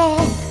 there.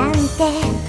なんて。